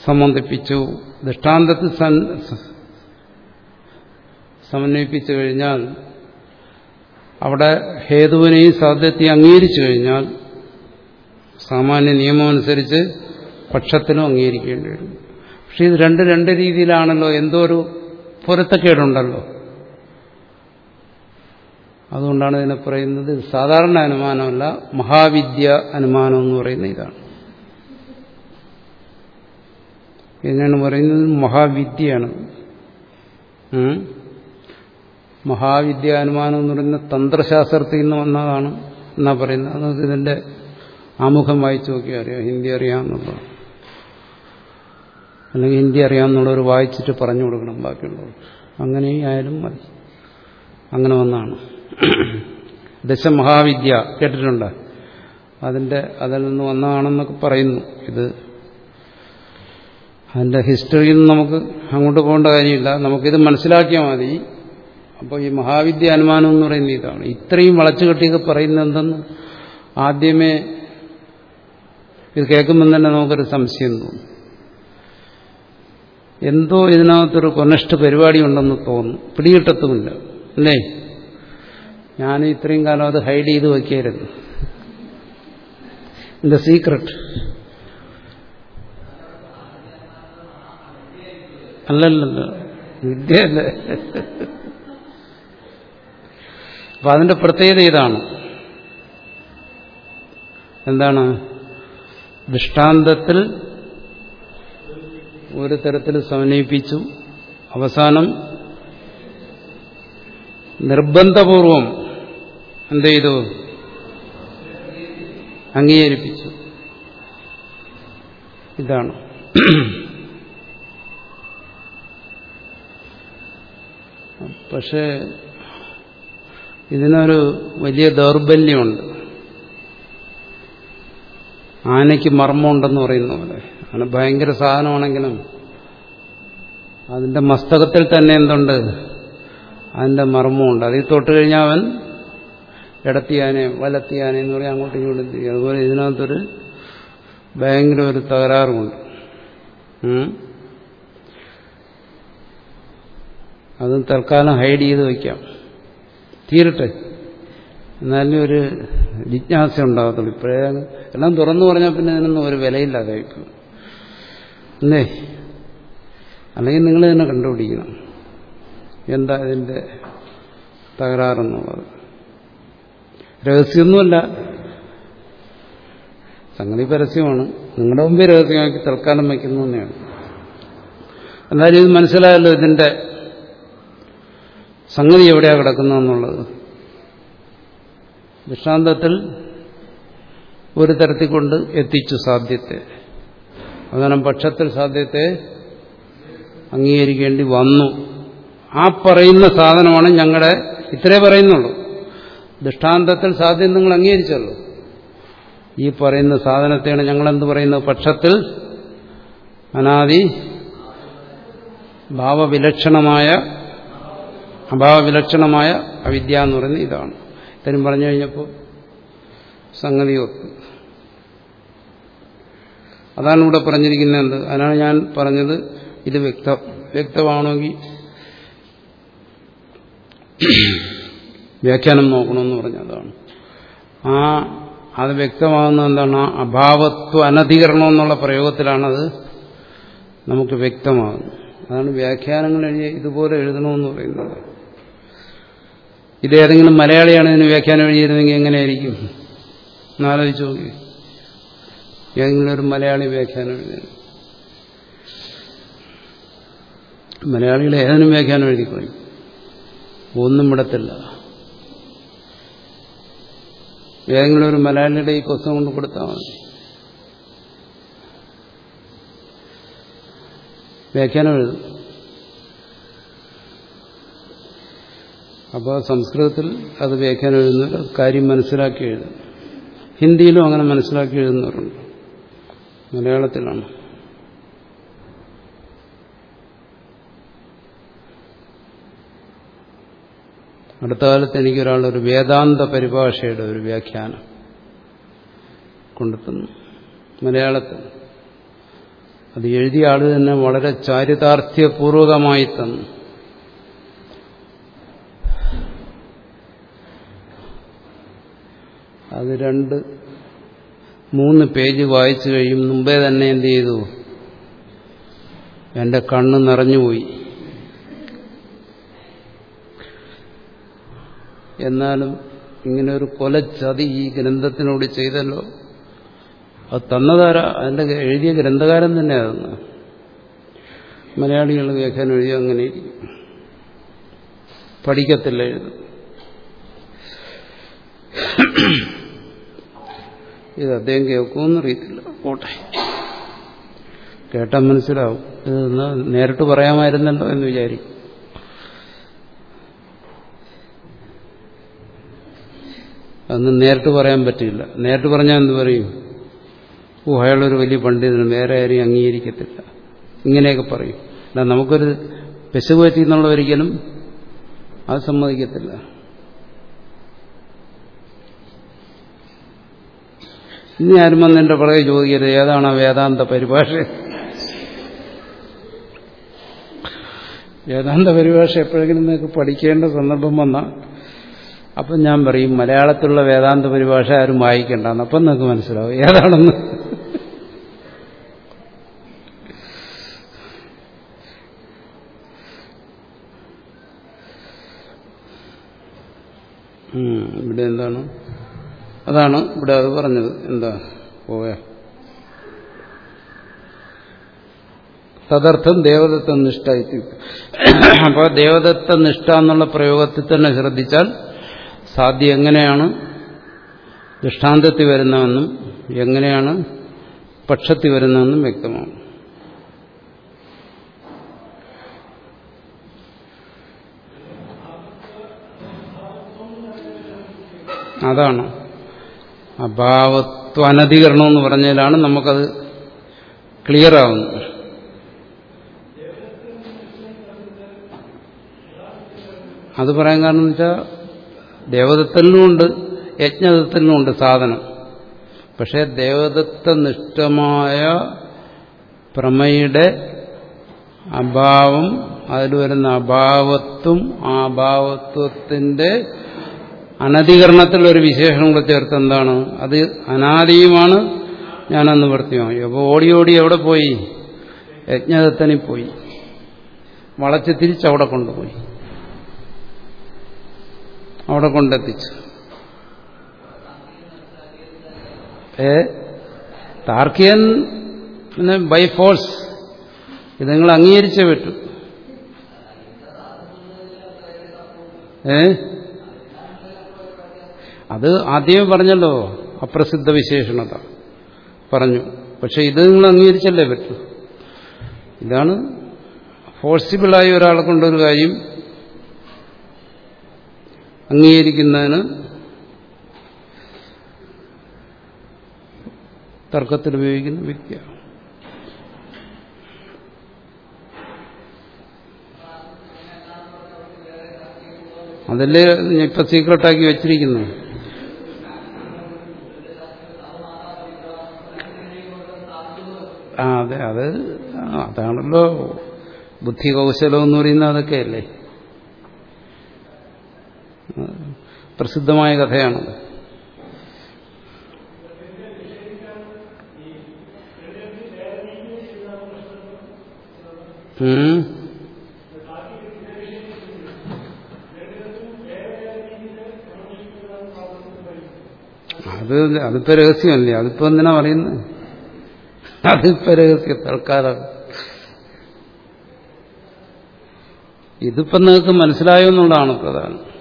സമന്ധിപ്പിച്ചു ദൃഷ്ടാന്തത്തിൽ സമന്വയിപ്പിച്ചു കഴിഞ്ഞാൽ അവിടെ ഹേതുവിനെയും സാധ്യത്തെ അംഗീകരിച്ചു കഴിഞ്ഞാൽ സാമാന്യ നിയമം അനുസരിച്ച് പക്ഷത്തിനും അംഗീകരിക്കേണ്ടി വരും. പക്ഷെ ഇത് രണ്ട് രണ്ട് രീതിയിലാണല്ലോ എന്തോ ഒരു പൊരുത്തക്കേടുണ്ടല്ലോ. അതുകൊണ്ടാണ് ഇതിനെ പറയുന്നത് സാധാരണ അനുമാനമല്ല മഹാവിദ്യ അനുമാനം എന്ന് പറയുന്ന ഇതാണ്. എങ്ങനെയാണ് പറയുന്നത് മഹാവിദ്യയാണ്. മഹാവിദ്യ അനുമാനം എന്ന് പറയുന്ന തന്ത്രശാസ്ത്രത്തിൽ നിന്ന് വന്നതാണ് എന്നാ പറയുന്നത്. അത് ഇതിന്റെ ആമുഖം വായിച്ചു നോക്കിയാൽ അറിയാം ഹിന്ദി അറിയാമെന്നുള്ളത് അല്ലെങ്കിൽ ഹിന്ദി അറിയാമെന്നുള്ളവർ വായിച്ചിട്ട് പറഞ്ഞു കൊടുക്കണം ബാക്കിയുള്ളവർ. അങ്ങനെ ആയാലും മതി. അങ്ങനെ വന്നാണ്. ദശമഹാവിദ്യ കേട്ടിട്ടുണ്ട്? അതിന്റെ അതിൽ നിന്ന് വന്നതാണെന്നൊക്കെ പറയുന്നു. ഇത് അതിന്റെ ഹിസ്റ്ററിയിൽ നിന്ന് നമുക്ക് അങ്ങോട്ട് പോകേണ്ട കാര്യമില്ല. നമുക്കിത് മനസ്സിലാക്കിയാൽ മതി. അപ്പോൾ ഈ മഹാവിദ്യ അനുമാനം എന്ന് പറയുന്ന ഇതാണ്. ഇത്രയും വളച്ചു കെട്ടിയൊക്കെ പറയുന്നത് എന്തെന്ന് ആദ്യമേ ഇത് കേൾക്കുമ്പോൾ തന്നെ നമുക്കൊരു സംശയം തോന്നും. എന്തോ ഇതിനകത്തൊരു കൊനഷ്ട പരിപാടി ഉണ്ടെന്ന് തോന്നുന്നു. പിടികിട്ടത്തുമില്ല. അല്ലേ? ഞാൻ ഇത്രയും കാലം അത് ഹൈഡ് ചെയ്ത് വയ്ക്കായിരുന്നു എന്റെ സീക്രട്ട് അല്ലല്ലല്ല. വിദ്യയല്ലേ. അപ്പൊ അതിന്റെ പ്രത്യേകത ഇതാണ്. എന്താണ്? ദൃഷ്ടാന്തത്തിൽ ഒരു തരത്തിൽ സമന്വയിപ്പിച്ചു. അവസാനം നിർബന്ധപൂർവം എന്ത് ചെയ്തു? അംഗീകരിപ്പിച്ചു. ഇതാണ്. പക്ഷേ ഇതിനൊരു വലിയ ദൗർബല്യമുണ്ട്. ആനയ്ക്ക് മർമ്മമുണ്ടെന്ന് പറയുന്ന പോലെ. അങ്ങനെ ഭയങ്കര സാധനമാണെങ്കിലും അതിന്റെ മസ്തകത്തിൽ തന്നെ എന്തുണ്ട്? അതിന്റെ മർമ്മമുണ്ട്. അതിൽ തൊട്ട് കഴിഞ്ഞാൽ അവൻ ഇടത്തിയാനെ വലത്തിയാനെ എന്ന് പറയാൻ അങ്ങോട്ടും ഇങ്ങോട്ടും ചെയ്യും. അതുപോലെ ഇതിനകത്തൊരു ഭയങ്കര ഒരു തകരാറുമുണ്ട്. അതും തൽക്കാലം ഹൈഡ് ചെയ്ത് വയ്ക്കാം തീരട്ടെ. എന്നാലും ഒരു ജിജ്ഞാസ ഉണ്ടാകത്തുള്ളൂ. ഇപ്പോഴേ എല്ലാം തുറന്നു പറഞ്ഞാൽ പിന്നെ ഇതിനൊന്നും ഒരു വിലയില്ലാതെ വയ്ക്കും അല്ലേ അല്ലെങ്കിൽ നിങ്ങൾ തന്നെ കണ്ടുപിടിക്കണം. എന്താ ഇതിന്റെ തകരാറെന്നുള്ളത്? രഹസ്യമൊന്നുമല്ല. സംഗതി പരസ്യമാണ്. നിങ്ങളുടെ മുമ്പേ രഹസ്യമാക്കി തൽക്കാലം വയ്ക്കുന്നു തന്നെയാണ്. എന്നാലും ഇത് മനസ്സിലായല്ലോ ഇതിന്റെ സംഗതി എവിടെയാ കിടക്കുന്നതെന്നുള്ളത് ദൃഷ്ടാന്തത്തിൽ ഒരു തരത്തിൽ കൊണ്ട് എത്തിച്ചു സാധ്യത്തെ. അവസാനം പക്ഷത്തിൽ സാധ്യത്തെ അംഗീകരിക്കേണ്ടി വന്നു. ആ പറയുന്ന സാധനമാണ് ഞങ്ങളുടെ ഇത്രേ പറയുന്നുള്ളൂ. ദൃഷ്ടാന്തത്തിൽ സാധ്യം നിങ്ങൾ അംഗീകരിച്ചല്ലോ. ഈ പറയുന്ന സാധനത്തെയാണ് ഞങ്ങളെന്ത് പറയുന്നത്? പക്ഷത്തിൽ അനാദി ഭാവവിലക്ഷണമായ അഭാവവിലക്ഷണമായ അവിദ്യ എന്ന് പറയുന്നത് ഇതാണ്. ഇത്തരം പറഞ്ഞു കഴിഞ്ഞപ്പോൾ സംഗതി ഒത്തു അതാണ് ഇവിടെ പറഞ്ഞിരിക്കുന്നത്. എന്ത് അതിനാണ് ഞാൻ പറഞ്ഞത്. ഇത് വ്യക്ത. വ്യക്തമാണെങ്കിൽ വ്യാഖ്യാനം നോക്കണമെന്ന് പറഞ്ഞതാണ്. ആ അത് വ്യക്തമാകുന്ന എന്താണ്? ആ അഭാവത്വ അനധികരണം എന്നുള്ള പ്രയോഗത്തിലാണത് നമുക്ക് വ്യക്തമാകുന്നത്. അതാണ് വ്യാഖ്യാനങ്ങൾ എഴുതിയ ഇതുപോലെ എഴുതണമെന്ന് പറയുന്നത്. ഇത് ഏതെങ്കിലും മലയാളിയാണ് ഇതിന് വ്യാഖ്യാനം എഴുതിയിരുന്നെങ്കിൽ എങ്ങനെയായിരിക്കും? എന്നാലോചിച്ച് നോക്കി ഏതെങ്കിലും ഒരു മലയാളി വ്യാഖ്യാനം എഴുതിയത് മലയാളികൾ ഏതിനും വ്യാഖ്യാനം എഴുതിക്കളയും ഒന്നും വിടത്തില്ല. ഏതെങ്കിലും ഒരു മലയാളിയുടെ ഈ പുസ്തകം കൊണ്ട് കൊടുത്താൽ മതി. വ്യാഖ്യാനം എഴുതും. അപ്പോൾ സംസ്കൃതത്തിൽ അത് വ്യാഖ്യാനം എഴുതുന്നവർ കാര്യം മനസ്സിലാക്കി എഴുതും. ഹിന്ദിയിലും അങ്ങനെ മനസ്സിലാക്കി എഴുതുന്നവരുണ്ട്. മലയാളത്തിലാണ്. അടുത്ത കാലത്ത് എനിക്കൊരാൾ ഒരു വേദാന്ത പരിഭാഷയുടെ ഒരു വ്യാഖ്യാനം കൊണ്ടെത്തുന്നു മലയാളത്തിൽ. അത് എഴുതിയ ആൾ തന്നെ വളരെ ചാരിതാർത്ഥ്യപൂർവകമായി തന്നു. അത് രണ്ട് മൂന്ന് പേജ് വായിച്ചു കഴിയും. മുമ്പേ തന്നെ എന്ത് ചെയ്തു? എന്റെ കണ്ണ് നിറഞ്ഞുപോയി എന്നാലും ഇങ്ങനെ ഒരു കൊലച്ചതി ഈ ഗ്രന്ഥത്തിനോട് ചെയ്തല്ലോ. അത് തന്നതാര? അതിന്റെ എഴുതിയ ഗ്രന്ഥകാരൻ തന്നെ അതെന്ന് മലയാളികൾ വ്യാഖ്യാനം എഴുതി അങ്ങനെ പഠിക്കത്തില്ല എഴുതും ഇത് അദ്ദേഹം കേൾക്കുമെന്ന് അറിയത്തില്ല. പോട്ടെ. കേട്ടാൽ മനസ്സിലാവും. ഇത് നേരിട്ട് പറയാമായിരുന്നല്ലോ എന്ന് വിചാരിക്കും. അതൊന്നും നേരിട്ട് പറയാൻ പറ്റില്ല നേരിട്ട് പറഞ്ഞാൽ എന്ത് പറയും? ഓ അയാളൊരു വലിയ പണ്ഡിതന് വേറെ ആരെയും അംഗീകരിക്കത്തില്ല. ഇങ്ങനെയൊക്കെ പറയും. അല്ല നമുക്കൊരു പെശു പറ്റി എന്നുള്ളവരിക്കലും അത് സമ്മതിക്കത്തില്ല. ഇനി ആരും വന്ന് എന്റെ പുറകെ ചോദിക്കരുത്. ഏതാണ് വേദാന്ത പരിഭാഷ? വേദാന്ത പരിഭാഷ എപ്പോഴെങ്കിലും നിങ്ങൾക്ക് പഠിക്കേണ്ട സന്ദർഭം വന്നാൽ അപ്പം ഞാൻ പറയും മലയാളത്തിലുള്ള വേദാന്ത പരിഭാഷ ആരും വായിക്കേണ്ടെന്ന്. അപ്പം നിങ്ങൾക്ക് മനസ്സിലാവും ഏതാണെന്ന്. ഇവിടെ എന്താണ്? അതാണ് ഇവിടെ അത് പറഞ്ഞത്. എന്താ? പോയ. തദർത്ഥം ദേവദത്ത നിഷ്ഠ അപ്പോൾ ദേവദത്ത നിഷ്ഠ എന്നുള്ള പ്രയോഗത്തിൽ തന്നെ ശ്രദ്ധിച്ചാൽ സാധ്യം എങ്ങനെയാണ്? ദൃഷ്ടാന്തത്തിൽ വരുന്നതെന്നും എങ്ങനെയാണ്? പക്ഷത്തിൽ വരുന്നതെന്നും വ്യക്തമാണ്. അതാണ്. അഭാവത്വ അനധികരണം എന്ന് പറഞ്ഞാലാണ് നമുക്കത് ക്ലിയർ ആവുന്നത്. അത് പറയാൻ കാരണം വെച്ചാൽ ദേവതത്തിലുമുണ്ട് യജ്ഞതത്തിലുമുണ്ട് സാധനം. പക്ഷേ ദേവദത്തനിഷ്ഠമായ പ്രമയുടെ അഭാവം അതിൽ വരുന്ന അഭാവത്വം ആ അഭാവത്വത്തിന്റെ അനധികരണത്തിൽ ഒരു വിശേഷണം കൂടെ ചേർത്ത് എന്താണ് അത് അനാദിയുമാണ് ഞാനന്ന് വൃത്തിയായി. അപ്പോൾ ഓടി ഓടി എവിടെ പോയി? യജ്ഞദത്തനിൽ പോയി. വളച്ച് തിരിച്ച് അവിടെ കൊണ്ടുപോയി. അവിടെ കൊണ്ടെത്തിച്ചു. ഏ? താർക്കിയൻ പിന്നെ ബൈ ഫോഴ്സ് ഇത് നിങ്ങൾ അംഗീകരിച്ചേ പറ്റൂ. ഏ? അത് ആദ്യമേ പറഞ്ഞല്ലോ അപ്രസിദ്ധ വിശേഷണത. പറഞ്ഞു. പക്ഷെ ഇത് നിങ്ങൾ അംഗീകരിച്ചല്ലേ പറ്റൂ? ഇതാണ് ഫോഴ്സിബിളായി ഒരാളെ കൊണ്ടൊരു കാര്യം അംഗീകരിക്കുന്നതിന് തർക്കത്തിൽ ഉപയോഗിക്കുന്ന വിദ്യ. അതല്ലേ ഇപ്പൊ സീക്രട്ടാക്കി വെച്ചിരിക്കുന്നു ആ അതെ അത് അതാണല്ലോ. ബുദ്ധി കൗശലം എന്ന് പറയുന്നത് അതൊക്കെയല്ലേ? പ്രസിദ്ധമായ കഥയാണത്. അത് അതിപ്പോ രഹസ്യമല്ലേ? അതിപ്പോ എന്തിനാ പറയുന്നത് അതിപ്പോ രഹസ്യം തൽക്കാലം. ഇതിപ്പോ നിങ്ങൾക്ക് മനസ്സിലായോ എന്നുള്ളതാണ് പ്രധാനം.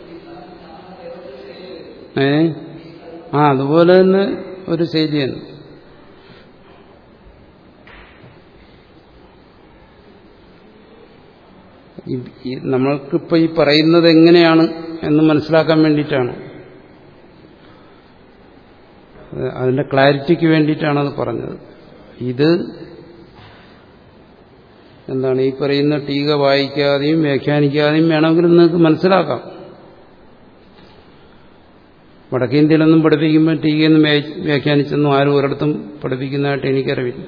ഏ? ആ അതുപോലെ തന്നെ ഒരു ശൈലിയാണ് നമ്മൾക്കിപ്പോൾ ഈ പറയുന്നത് എങ്ങനെയാണ് എന്ന് മനസ്സിലാക്കാൻ വേണ്ടിയിട്ടാണ്. അതിന്റെ ക്ലാരിറ്റിക്ക് വേണ്ടിയിട്ടാണ് അത് പറഞ്ഞത്. ഇത് എന്താണ് ഈ പറയുന്ന ടീക വായിക്കാതെയും വ്യാഖ്യാനിക്കാതെയും വേണമെങ്കിൽ നിങ്ങൾക്ക് മനസ്സിലാക്കാം. വടക്കേന്ത്യയിലൊന്നും പഠിപ്പിക്കുമ്പോൾ ടീകയൊന്നും വ്യാഖ്യാനിച്ചൊന്നും ആരും ഒരിടത്തും പഠിപ്പിക്കുന്നതായിട്ട് എനിക്കറിവില്ല.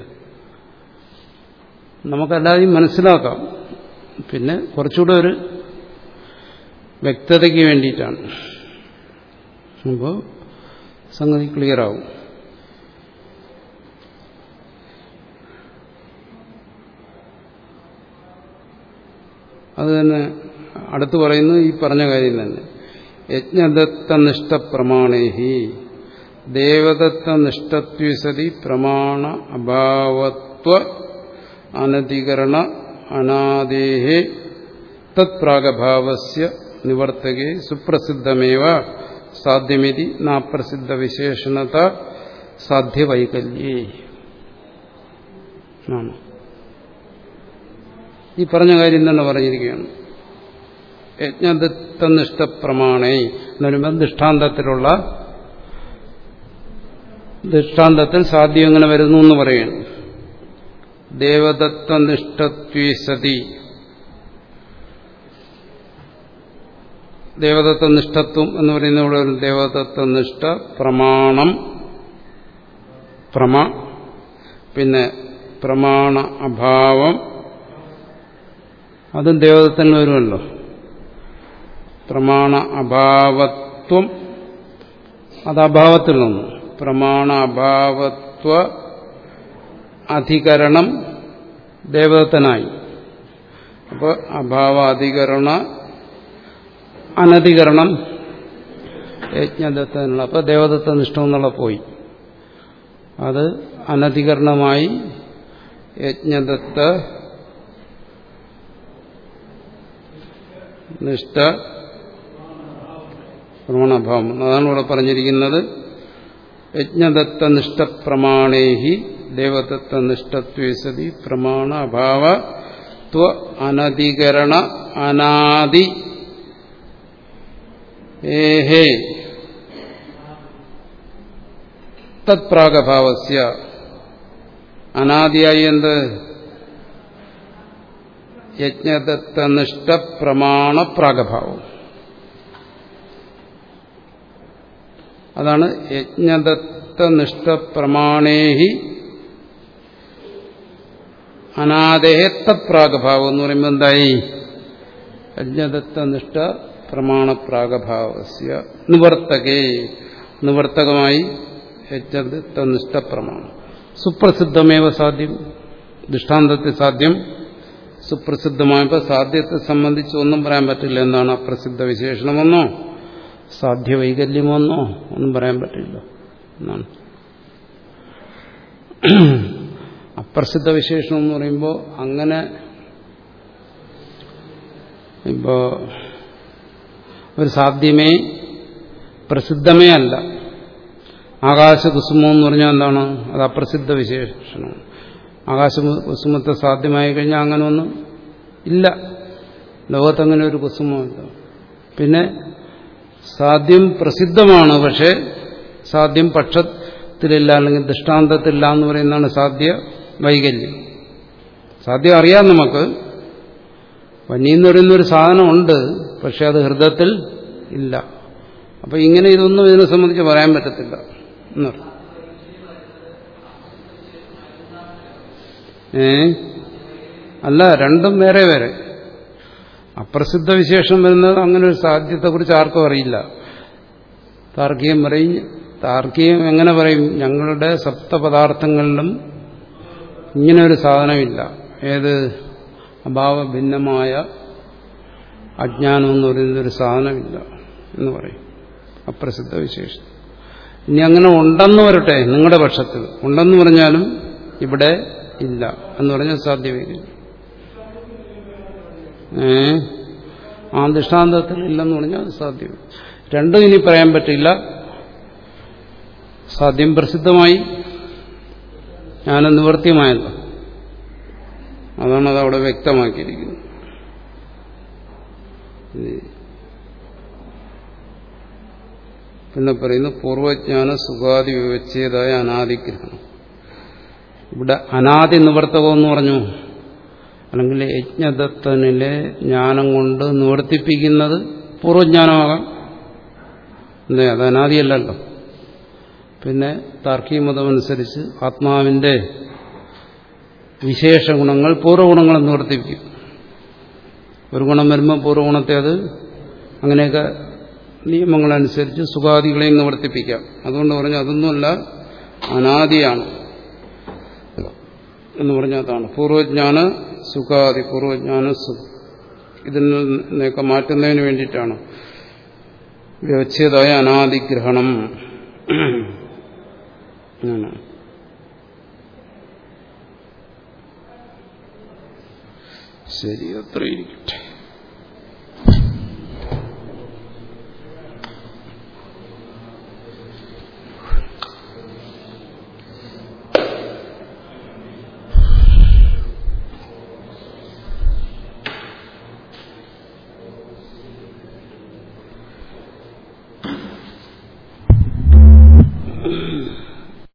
നമുക്കല്ലാതെയും മനസ്സിലാക്കാം. പിന്നെ കുറച്ചുകൂടെ ഒരു വ്യക്തതയ്ക്ക് വേണ്ടിയിട്ടാണ്. അപ്പോൾ സംഗതി ക്ലിയറാവും അത് തന്നെ അടുത്ത് പറയുന്നത് ഈ പറഞ്ഞ കാര്യം തന്നെ. യജ്ഞദത്തനിഷ്ഠ പ്രമാണേഹി ദേവദത്തനിഷ്ഠത്വസതി പ്രമാണ അഭാവത്വ അനധികരണ അനാദേഹേ തത്പ്രാഗഭാവസ്യ നിവർത്തകെ സുപ്രസിദ്ധമേവ സാധ്യമിതി നാപ്രസിദ്ധ വിശേഷണത സാധ്യവൈകല്യേ. ആണ്. ഈ പറഞ്ഞ കാര്യം തന്നെ പറഞ്ഞിരിക്കുകയാണ്. യജ്ഞദത്തനിഷ്ഠ പ്രമാണേ എന്ന് പറയുമ്പോൾ ദൃഷ്ടാന്തത്തിലുള്ള ദൃഷ്ടാന്തത്തിൽ സാധ്യം എങ്ങനെ വരുന്നു എന്ന് പറയുന്നു. ദേവദത്തനിഷ്ഠത്വേ സതി. ദേവദത്തനിഷ്ഠത്വം എന്ന് പറയുന്ന ഇവിടെ ഒരു ദേവദത്തനിഷ്ഠ പ്രമാണം പ്രമ പിന്നെ പ്രമാണ അഭാവം അതും ദേവതത്തിന് വരുമല്ലോ. പ്രമാണ അഭാവത്വം അത് അഭാവത്തിൽ നിന്നു. പ്രമാണ അഭാവത്വ അധികരണം ദേവദത്തനായി. അപ്പോൾ അഭാവ അധികരണ അനധികരണം യജ്ഞദത്തനുള്ള അപ്പോൾ ദേവദത്ത നിഷ്ഠം എന്നുള്ള പോയി. അത് അനധികരണമായി യജ്ഞദത്ത നിഷ്ഠ പ്രമാണഭാവം അതാണ് ഇവിടെ പറഞ്ഞിരിക്കുന്നത്. യജ്ഞദത്ത നിഷ്ഠപ്രമാണേഹി ദേവദത്ത നിഷ്ഠത്വേ സതി പ്രമാണ അഭാവ ത്വ അനധികരണ അനാദി. ഏഹേ. തത്പ്രാഗഭാവസ്യ. അനാദിയായി എന്ത്? യജ്ഞദത്തനിഷ്ഠ പ്രമാണ പ്രാഗഭാവം അതാണ് യജ്ഞദത്തനിഷ്ഠ പ്രമാണേഹി അനാദേഹത്വ തത്പ്രാഗഭാവം എന്ന് പറയുമ്പോൾ എന്തായി? യജ്ഞദത്തനിഷ്ഠ പ്രമാണപ്രാഗഭാവസ്യ നിവർത്തകേ. നിവർത്തകമായി യജ്ഞദത്തനിഷ്ഠ പ്രമാണം സുപ്രസിദ്ധമേവ സാധ്യം? ദൃഷ്ടാന്തത്തെ സാധ്യം സുപ്രസിദ്ധമായപ്പോൾ സാധ്യത്തെ സംബന്ധിച്ച് ഒന്നും പറയാൻ പറ്റില്ല. എന്താണ് അപ്രസിദ്ധ വിശേഷണമെന്നോ സാധ്യവൈകല്യമെന്നോ ഒന്നും പറയാൻ പറ്റില്ല. എന്നാണ്. അപ്രസിദ്ധ വിശേഷണം എന്ന് പറയുമ്പോൾ അങ്ങനെ ഇപ്പോ ഒരു സാധ്യമേ പ്രസിദ്ധമേ അല്ല. ആകാശകുസുമം എന്ന് പറഞ്ഞാൽ എന്താണ്? അത് അപ്രസിദ്ധ വിശേഷണം. ആകാശകുസുമത്തെ സാധ്യമായി കഴിഞ്ഞാൽ അങ്ങനെ ഒന്നും ഇല്ല. ലോകത്തങ്ങനെ ഒരു കുസുമമില്ല പിന്നെ സാധ്യം പ്രസിദ്ധമാണ് പക്ഷേ സാധ്യം പക്ഷത്തിലില്ല അല്ലെങ്കിൽ ദൃഷ്ടാന്തത്തില്ല എന്ന് പറയുന്നതാണ് സാധ്യ വൈകല്യം. സാധ്യം അറിയാം നമുക്ക്. വന്നി എന്ന് പറയുന്നൊരു സാധനമുണ്ട് പക്ഷെ അത് ഹൃദയത്തിൽ ഇല്ല. അപ്പം ഇങ്ങനെ ഇതൊന്നും ഇതിനെ സംബന്ധിച്ച് പറയാൻ പറ്റത്തില്ല എന്നറിയാം ഏ? അല്ല രണ്ടും വേറെ വേറെ. അപ്രസിദ്ധ വിശേഷം വരുന്നത് അങ്ങനെ ഒരു സാധ്യത്തെക്കുറിച്ച് ആർക്കും അറിയില്ല. താർക്കികം പറയും താർക്കികം എങ്ങനെ പറയും? ഞങ്ങളുടെ സപ്തപദാർത്ഥങ്ങളിലും ഇങ്ങനെ ഒരു സാധനമില്ല. ഏത്? അഭാവ ഭിന്നമായ അജ്ഞാനം എന്ന് പറയുന്നൊരു സാധനമില്ല എന്ന് പറയും. അപ്രസിദ്ധ വിശേഷം. ഇനി അങ്ങനെ ഉണ്ടെന്ന് വരട്ടെ നിങ്ങളുടെ പക്ഷത്തിൽ. ഉണ്ടെന്ന് പറഞ്ഞാലും ഇവിടെ ഇല്ല. എന്ന് പറഞ്ഞാൽ സാധ്യമില്ല ഏ? ആ ദൃഷ്ടാന്തത്തിൽ ഇല്ലെന്ന് പറഞ്ഞാൽ സാധ്യം രണ്ടും ഇനി പറയാൻ പറ്റില്ല. സാധ്യം പ്രസിദ്ധമായി ഞാൻ നിവർത്തിയമായല്ലോ അതാണ് അവിടെ വ്യക്തമാക്കിയിരിക്കുന്നത് പിന്നെ പറയുന്നു പൂർവജ്ഞാന സുഖാദി വിവച്ചേതായ അനാദിഗ്രഹണം. ഇവിടെ അനാദി നിവർത്തകം എന്ന് പറഞ്ഞു. അല്ലെങ്കിൽ യജ്ഞദത്തനിലെ ജ്ഞാനം കൊണ്ട് നിവർത്തിപ്പിക്കുന്നത് പൂർവജ്ഞാനമാകാം. അത് അനാദിയല്ലല്ലോ. പിന്നെ താർക്കിക മതമനുസരിച്ച് ആത്മാവിന്റെ വിശേഷ ഗുണങ്ങൾ പൂർവഗുണങ്ങൾ നിവർത്തിപ്പിക്കും. ഒരു ഗുണം വരുമ്പോൾ പൂർവഗുണത്തെ അത് അങ്ങനെയൊക്കെ നിയമങ്ങളനുസരിച്ച് സുഖാദികളെയും നിവർത്തിപ്പിക്കാം. അതുകൊണ്ട് പറഞ്ഞു അതൊന്നുമല്ല അനാദിയാണ്. എന്ന് പറഞ്ഞാൽ അതാണ്. പൂർവജ്ഞാന സുഖാദി പൂർവജ്ഞാന സുഖ. ഇതിൽ നിന്നൊക്കെ മാറ്റുന്നതിന് വേണ്ടിയിട്ടാണ്. വ്യവച്ഛേദായ അനാദിഗ്രഹണം. ശരി അത്ര ഇരിക്കട്ടെ.